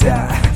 die.